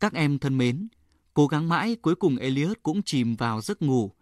Các em thân mến, cố gắng mãi cuối cùng Elliot cũng chìm vào giấc ngủ.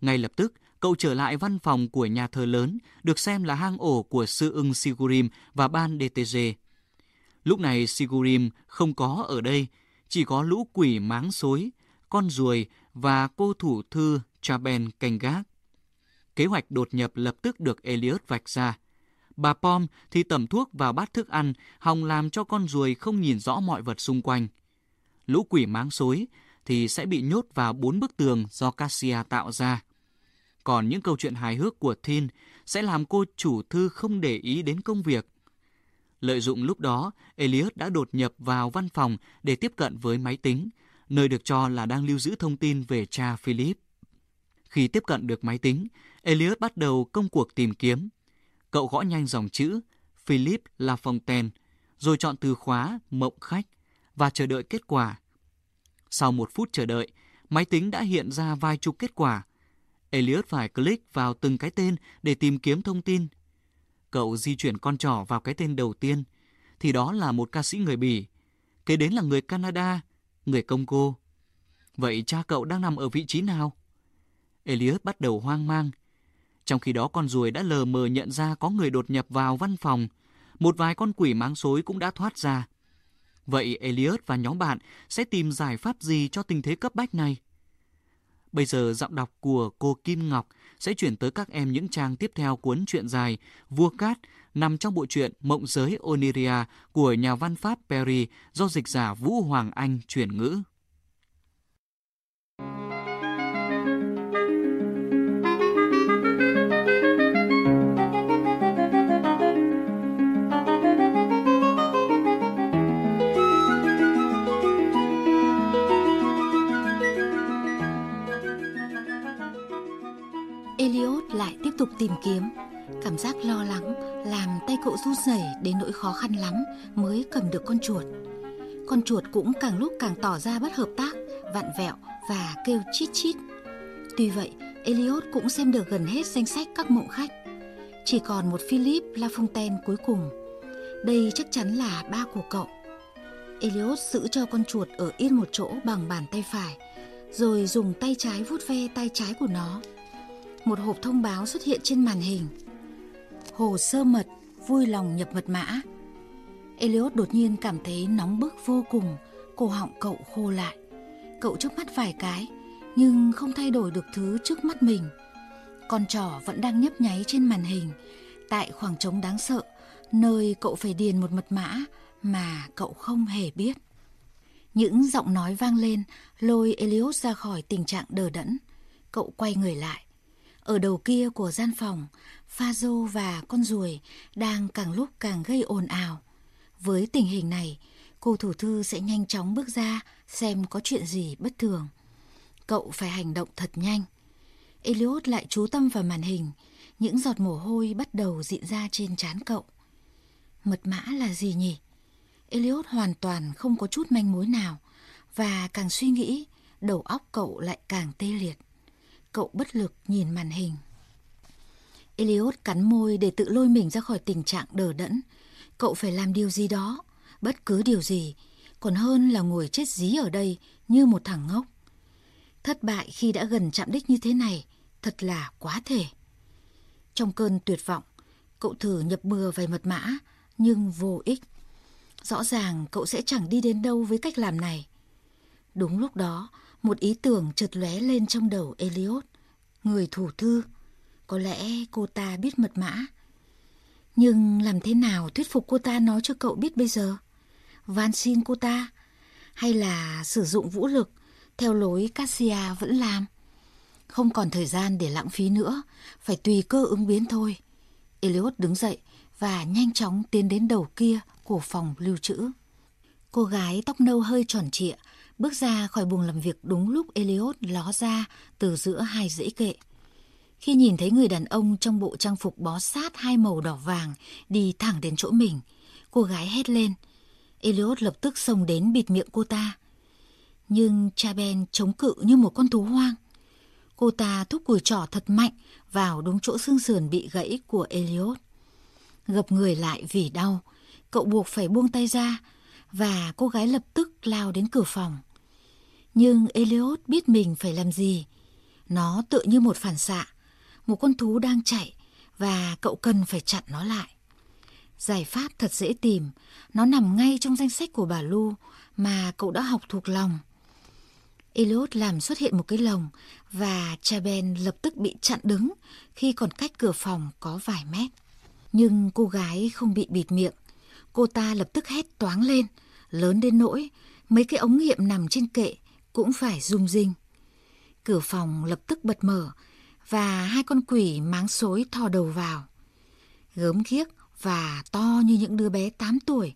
Ngay lập tức, cậu trở lại văn phòng của nhà thờ lớn, được xem là hang ổ của sư ưng Sigurim và ban DTG. Lúc này Sigurim không có ở đây, chỉ có lũ quỷ máng xối, con ruồi và cô thủ thư Chaben canh gác. Kế hoạch đột nhập lập tức được Elliot vạch ra. Bà Pom thì tẩm thuốc vào bát thức ăn, hòng làm cho con ruồi không nhìn rõ mọi vật xung quanh. Lũ quỷ máng xối thì sẽ bị nhốt vào bốn bức tường do Cassia tạo ra. Còn những câu chuyện hài hước của Thin sẽ làm cô chủ thư không để ý đến công việc. Lợi dụng lúc đó, Elliot đã đột nhập vào văn phòng để tiếp cận với máy tính, nơi được cho là đang lưu giữ thông tin về cha Philip. Khi tiếp cận được máy tính, Elliot bắt đầu công cuộc tìm kiếm. Cậu gõ nhanh dòng chữ Philip Lafontaine, rồi chọn từ khóa mộng khách và chờ đợi kết quả. Sau một phút chờ đợi, máy tính đã hiện ra vài chục kết quả. Elliot phải click vào từng cái tên để tìm kiếm thông tin. Cậu di chuyển con trỏ vào cái tên đầu tiên, thì đó là một ca sĩ người Bỉ. Kế đến là người Canada, người Congo. Vậy cha cậu đang nằm ở vị trí nào? Elliot bắt đầu hoang mang. Trong khi đó con ruồi đã lờ mờ nhận ra có người đột nhập vào văn phòng. Một vài con quỷ máng xối cũng đã thoát ra. Vậy Elliot và nhóm bạn sẽ tìm giải pháp gì cho tình thế cấp bách này? Bây giờ giọng đọc của cô Kim Ngọc sẽ chuyển tới các em những trang tiếp theo cuốn truyện dài Vua Cát nằm trong bộ truyện Mộng giới Oniria của nhà văn Pháp Perry do dịch giả Vũ Hoàng Anh chuyển ngữ. Tìm kiếm Cảm giác lo lắng làm tay cậu run rẩy đến nỗi khó khăn lắm mới cầm được con chuột. Con chuột cũng càng lúc càng tỏ ra bất hợp tác, vặn vẹo và kêu chít chít. Tuy vậy, Elliot cũng xem được gần hết danh sách các mộng khách. Chỉ còn một Philip Lafontaine cuối cùng. Đây chắc chắn là ba của cậu. Elliot giữ cho con chuột ở yên một chỗ bằng bàn tay phải, rồi dùng tay trái vuốt ve tay trái của nó một hộp thông báo xuất hiện trên màn hình. Hồ sơ mật, vui lòng nhập mật mã. Elliot đột nhiên cảm thấy nóng bức vô cùng, cổ họng cậu khô lại. Cậu chớp mắt vài cái, nhưng không thay đổi được thứ trước mắt mình. Con trỏ vẫn đang nhấp nháy trên màn hình, tại khoảng trống đáng sợ, nơi cậu phải điền một mật mã mà cậu không hề biết. Những giọng nói vang lên lôi Elios ra khỏi tình trạng đờ đẫn. Cậu quay người lại. Ở đầu kia của gian phòng, pha dô và con ruồi đang càng lúc càng gây ồn ào. Với tình hình này, cô thủ thư sẽ nhanh chóng bước ra xem có chuyện gì bất thường. Cậu phải hành động thật nhanh. Elliot lại chú tâm vào màn hình, những giọt mồ hôi bắt đầu dịn ra trên trán cậu. Mật mã là gì nhỉ? Elliot hoàn toàn không có chút manh mối nào và càng suy nghĩ, đầu óc cậu lại càng tê liệt. Cậu bất lực nhìn màn hình. Elliot cắn môi để tự lôi mình ra khỏi tình trạng đờ đẫn. Cậu phải làm điều gì đó, bất cứ điều gì, còn hơn là ngồi chết dí ở đây như một thằng ngốc. Thất bại khi đã gần chạm đích như thế này, thật là quá thể. Trong cơn tuyệt vọng, cậu thử nhập bừa vài mật mã, nhưng vô ích. Rõ ràng cậu sẽ chẳng đi đến đâu với cách làm này. Đúng lúc đó, một ý tưởng chợt lóe lên trong đầu Elliot. Người thủ thư. Có lẽ cô ta biết mật mã. Nhưng làm thế nào thuyết phục cô ta nói cho cậu biết bây giờ? Van xin cô ta? Hay là sử dụng vũ lực theo lối Cassia vẫn làm? Không còn thời gian để lãng phí nữa, phải tùy cơ ứng biến thôi. Elliot đứng dậy và nhanh chóng tiến đến đầu kia của phòng lưu trữ. Cô gái tóc nâu hơi tròn trịa, Bước ra khỏi buồng làm việc đúng lúc Elliot ló ra từ giữa hai dãy kệ. Khi nhìn thấy người đàn ông trong bộ trang phục bó sát hai màu đỏ vàng đi thẳng đến chỗ mình, cô gái hét lên. Elliot lập tức xông đến bịt miệng cô ta. Nhưng cha Ben chống cự như một con thú hoang. Cô ta thúc cùi trỏ thật mạnh vào đúng chỗ xương sườn bị gãy của Elliot. Gập người lại vì đau, cậu buộc phải buông tay ra và cô gái lập tức lao đến cửa phòng. Nhưng Eliot biết mình phải làm gì. Nó tựa như một phản xạ, một con thú đang chạy và cậu cần phải chặn nó lại. Giải pháp thật dễ tìm, nó nằm ngay trong danh sách của bà Lu mà cậu đã học thuộc lòng. Eliot làm xuất hiện một cái lồng và Chaben lập tức bị chặn đứng khi còn cách cửa phòng có vài mét. Nhưng cô gái không bị bịt miệng. Cô ta lập tức hét toáng lên, lớn đến nỗi mấy cái ống nghiệm nằm trên kệ cũng phải rung rinh. Cửa phòng lập tức bật mở và hai con quỷ máng xối thò đầu vào. Gớm ghiếc và to như những đứa bé 8 tuổi.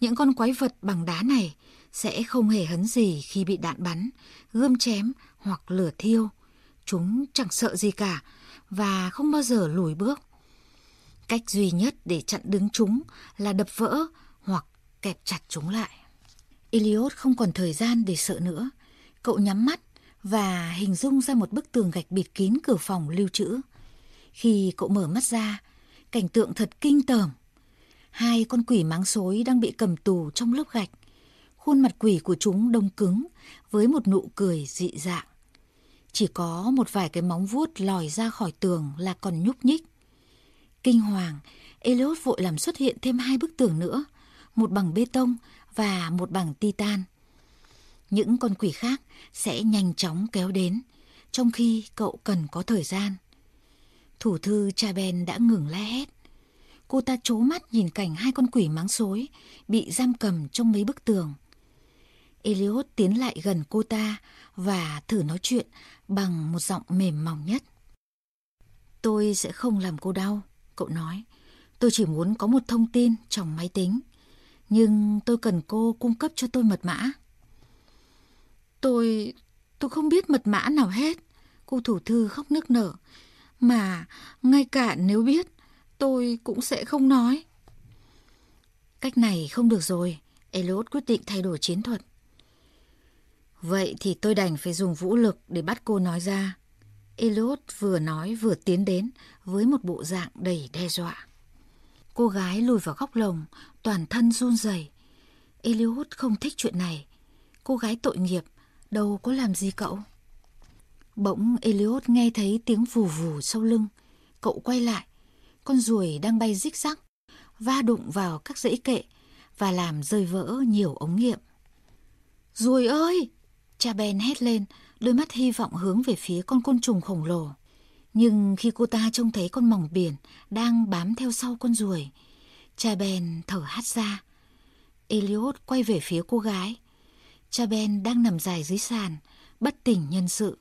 Những con quái vật bằng đá này sẽ không hề hấn gì khi bị đạn bắn, gươm chém hoặc lửa thiêu. Chúng chẳng sợ gì cả và không bao giờ lùi bước. Cách duy nhất để chặn đứng chúng là đập vỡ hoặc kẹp chặt chúng lại. Eliot không còn thời gian để sợ nữa. Cậu nhắm mắt và hình dung ra một bức tường gạch bịt kín cửa phòng lưu trữ. Khi cậu mở mắt ra, cảnh tượng thật kinh tởm. Hai con quỷ máng xối đang bị cầm tù trong lớp gạch. Khuôn mặt quỷ của chúng đông cứng với một nụ cười dị dạng. Chỉ có một vài cái móng vuốt lòi ra khỏi tường là còn nhúc nhích. Kinh hoàng, Elliot vội làm xuất hiện thêm hai bức tường nữa, một bằng bê tông và một bằng titan. Những con quỷ khác sẽ nhanh chóng kéo đến, trong khi cậu cần có thời gian. Thủ thư cha Ben đã ngừng la hét. Cô ta chố mắt nhìn cảnh hai con quỷ máng xối bị giam cầm trong mấy bức tường. Elliot tiến lại gần cô ta và thử nói chuyện bằng một giọng mềm mỏng nhất. Tôi sẽ không làm cô đau, cậu nói. Tôi chỉ muốn có một thông tin trong máy tính. Nhưng tôi cần cô cung cấp cho tôi mật mã. Tôi... tôi không biết mật mã nào hết. Cô thủ thư khóc nức nở. Mà ngay cả nếu biết, tôi cũng sẽ không nói. Cách này không được rồi. Elliot quyết định thay đổi chiến thuật. Vậy thì tôi đành phải dùng vũ lực để bắt cô nói ra. Elliot vừa nói vừa tiến đến với một bộ dạng đầy đe dọa. Cô gái lùi vào góc lồng, toàn thân run rẩy. Elliot không thích chuyện này. Cô gái tội nghiệp, đâu có làm gì cậu. Bỗng Elliot nghe thấy tiếng vù vù sau lưng. Cậu quay lại, con ruồi đang bay rích rắc, va đụng vào các dãy kệ và làm rơi vỡ nhiều ống nghiệm. Ruồi ơi! Cha Ben hét lên, đôi mắt hy vọng hướng về phía con côn trùng khổng lồ. Nhưng khi cô ta trông thấy con mỏng biển đang bám theo sau con ruồi, cha Ben thở hắt ra. Elliot quay về phía cô gái. Cha Ben đang nằm dài dưới sàn, bất tỉnh nhân sự.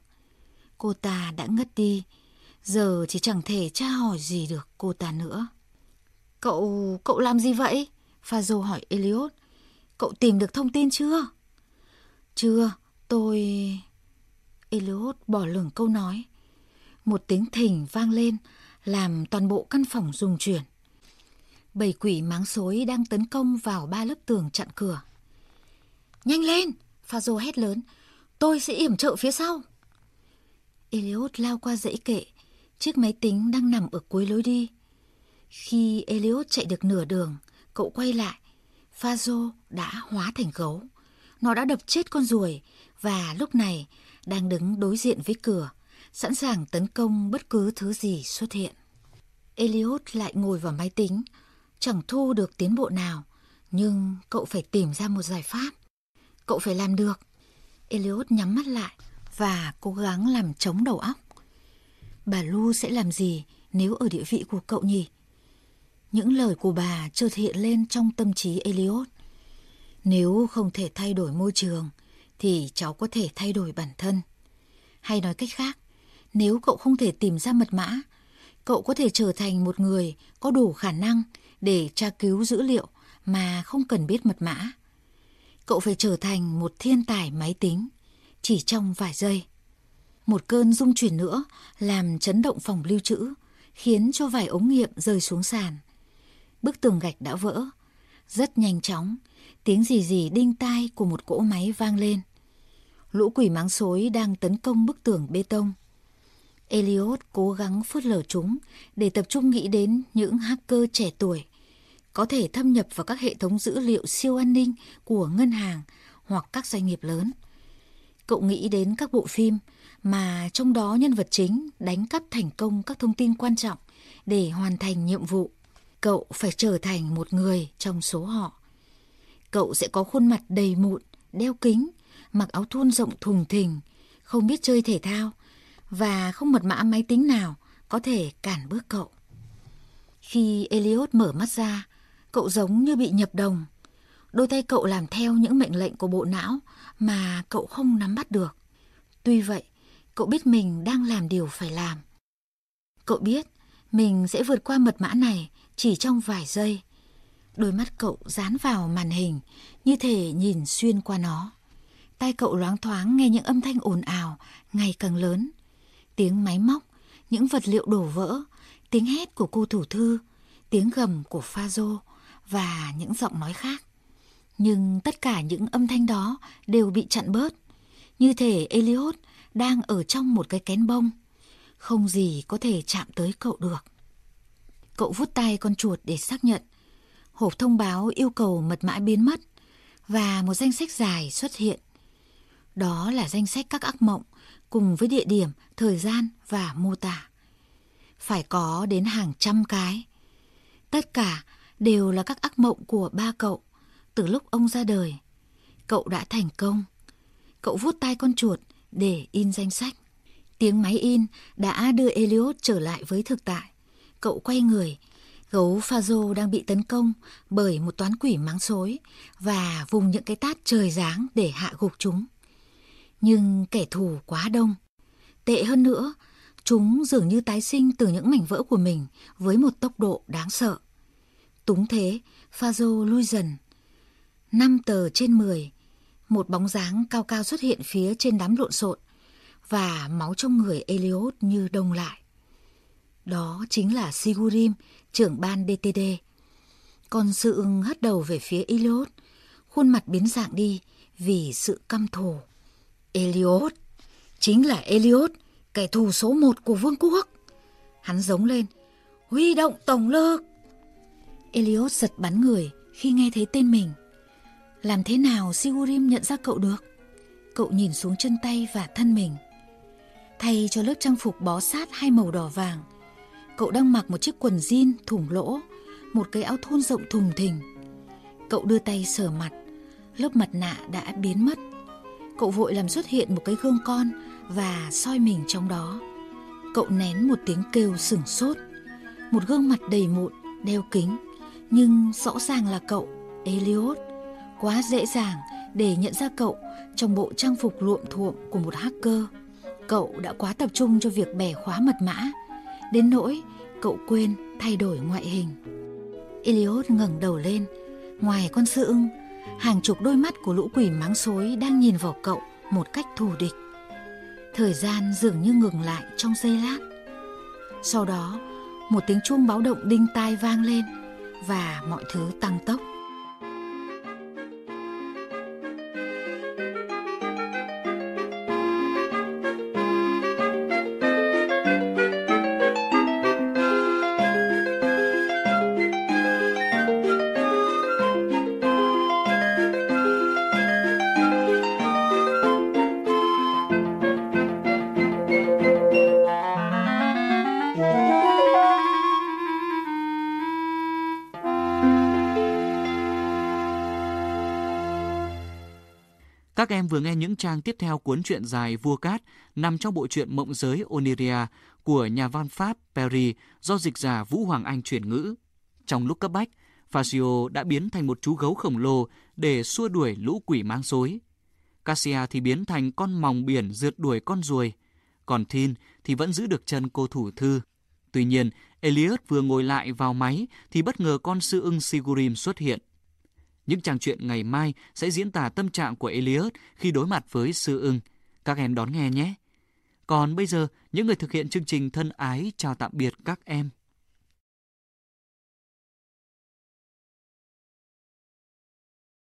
Cô ta đã ngất đi, giờ chỉ chẳng thể tra hỏi gì được cô ta nữa. Cậu, cậu làm gì vậy? Fazo hỏi Elliot. Cậu tìm được thông tin chưa? Chưa, tôi... Elliot bỏ lửng câu nói. Một tiếng thình vang lên, làm toàn bộ căn phòng rung chuyển. Bầy quỷ máng xối đang tấn công vào ba lớp tường chặn cửa. Nhanh lên! Fazo hét lớn. Tôi sẽ yểm trợ phía sau. Eliot lao qua dãy kệ. Chiếc máy tính đang nằm ở cuối lối đi. Khi Eliot chạy được nửa đường, cậu quay lại. Fazo đã hóa thành gấu. Nó đã đập chết con ruồi và lúc này đang đứng đối diện với cửa, sẵn sàng tấn công bất cứ thứ gì xuất hiện. Eliot lại ngồi vào máy tính, chẳng thu được tiến bộ nào, nhưng cậu phải tìm ra một giải pháp. Cậu phải làm được. Elliot nhắm mắt lại và cố gắng làm chống đầu óc. Bà Lu sẽ làm gì nếu ở địa vị của cậu nhỉ? Những lời của bà chợt hiện lên trong tâm trí Elliot. Nếu không thể thay đổi môi trường, thì cháu có thể thay đổi bản thân. Hay nói cách khác, nếu cậu không thể tìm ra mật mã, cậu có thể trở thành một người có đủ khả năng để tra cứu dữ liệu mà không cần biết mật mã. Cậu phải trở thành một thiên tài máy tính chỉ trong vài giây. Một cơn rung chuyển nữa làm chấn động phòng lưu trữ, khiến cho vài ống nghiệm rơi xuống sàn. Bức tường gạch đã vỡ. Rất nhanh chóng, tiếng gì gì đinh tai của một cỗ máy vang lên. Lũ quỷ máng xối đang tấn công bức tường bê tông. Elliot cố gắng phớt lờ chúng để tập trung nghĩ đến những hacker trẻ tuổi có thể thâm nhập vào các hệ thống dữ liệu siêu an ninh của ngân hàng hoặc các doanh nghiệp lớn. Cậu nghĩ đến các bộ phim mà trong đó nhân vật chính đánh cắp thành công các thông tin quan trọng để hoàn thành nhiệm vụ. Cậu phải trở thành một người trong số họ. Cậu sẽ có khuôn mặt đầy mụn, đeo kính, mặc áo thun rộng thùng thình, không biết chơi thể thao và không mật mã máy tính nào có thể cản bước cậu. Khi Elliot mở mắt ra, cậu giống như bị nhập đồng. Đôi tay cậu làm theo những mệnh lệnh của bộ não mà cậu không nắm bắt được. Tuy vậy, cậu biết mình đang làm điều phải làm. Cậu biết mình sẽ vượt qua mật mã này chỉ trong vài giây. Đôi mắt cậu dán vào màn hình như thể nhìn xuyên qua nó. Tai cậu loáng thoáng nghe những âm thanh ồn ào ngày càng lớn. Tiếng máy móc, những vật liệu đổ vỡ, tiếng hét của cô thủ thư, tiếng gầm của pha rô và những giọng nói khác. Nhưng tất cả những âm thanh đó đều bị chặn bớt. Như thể Elliot đang ở trong một cái kén bông. Không gì có thể chạm tới cậu được. Cậu vút tay con chuột để xác nhận. Hộp thông báo yêu cầu mật mã biến mất và một danh sách dài xuất hiện. Đó là danh sách các ác mộng cùng với địa điểm, thời gian và mô tả. Phải có đến hàng trăm cái. Tất cả đều là các ác mộng của ba cậu từ lúc ông ra đời. Cậu đã thành công. Cậu vuốt tay con chuột để in danh sách. Tiếng máy in đã đưa Elliot trở lại với thực tại. Cậu quay người, gấu Fazo đang bị tấn công bởi một toán quỷ mắng xối và vùng những cái tát trời giáng để hạ gục chúng. Nhưng kẻ thù quá đông. Tệ hơn nữa, chúng dường như tái sinh từ những mảnh vỡ của mình với một tốc độ đáng sợ. Túng thế, Fazo lui dần. Năm tờ trên mười, một bóng dáng cao cao xuất hiện phía trên đám lộn xộn và máu trong người Eliot như đông lại. Đó chính là Sigurim, trưởng ban DTD. còn sư ưng hất đầu về phía Eliot, khuôn mặt biến dạng đi vì sự căm thù. Eliot, chính là Eliot, kẻ thù số một của vương quốc. Hắn giống lên, huy động tổng lực. Eliot giật bắn người khi nghe thấy tên mình. Làm thế nào Sigurim nhận ra cậu được? Cậu nhìn xuống chân tay và thân mình. Thay cho lớp trang phục bó sát hai màu đỏ vàng, cậu đang mặc một chiếc quần jean thủng lỗ, một cái áo thun rộng thùng thình. Cậu đưa tay sờ mặt, lớp mặt nạ đã biến mất. Cậu vội làm xuất hiện một cái gương con và soi mình trong đó. Cậu nén một tiếng kêu sửng sốt. Một gương mặt đầy mụn, đeo kính, nhưng rõ ràng là cậu, Elliot. Quá dễ dàng để nhận ra cậu trong bộ trang phục luộm thuộm của một hacker. Cậu đã quá tập trung cho việc bẻ khóa mật mã, đến nỗi cậu quên thay đổi ngoại hình. Elliot ngẩng đầu lên, ngoài con sư ưng, hàng chục đôi mắt của lũ quỷ máng xối đang nhìn vào cậu một cách thù địch. Thời gian dường như ngừng lại trong giây lát. Sau đó, một tiếng chuông báo động đinh tai vang lên và mọi thứ tăng tốc. Em vừa nghe những trang tiếp theo cuốn truyện dài Vua Cát nằm trong bộ truyện Mộng giới Oniria của nhà văn Pháp Perry do dịch giả Vũ Hoàng Anh chuyển ngữ. Trong lúc cấp bách, Fazio đã biến thành một chú gấu khổng lồ để xua đuổi lũ quỷ mang rối. Cassia thì biến thành con mòng biển rượt đuổi con ruồi. Còn Thin thì vẫn giữ được chân cô thủ thư. Tuy nhiên, Elliot vừa ngồi lại vào máy thì bất ngờ con sư ưng Sigurim xuất hiện. Những trang truyện ngày mai sẽ diễn tả tâm trạng của Elliot khi đối mặt với sư ưng. Các em đón nghe nhé. Còn bây giờ, những người thực hiện chương trình thân ái chào tạm biệt các em.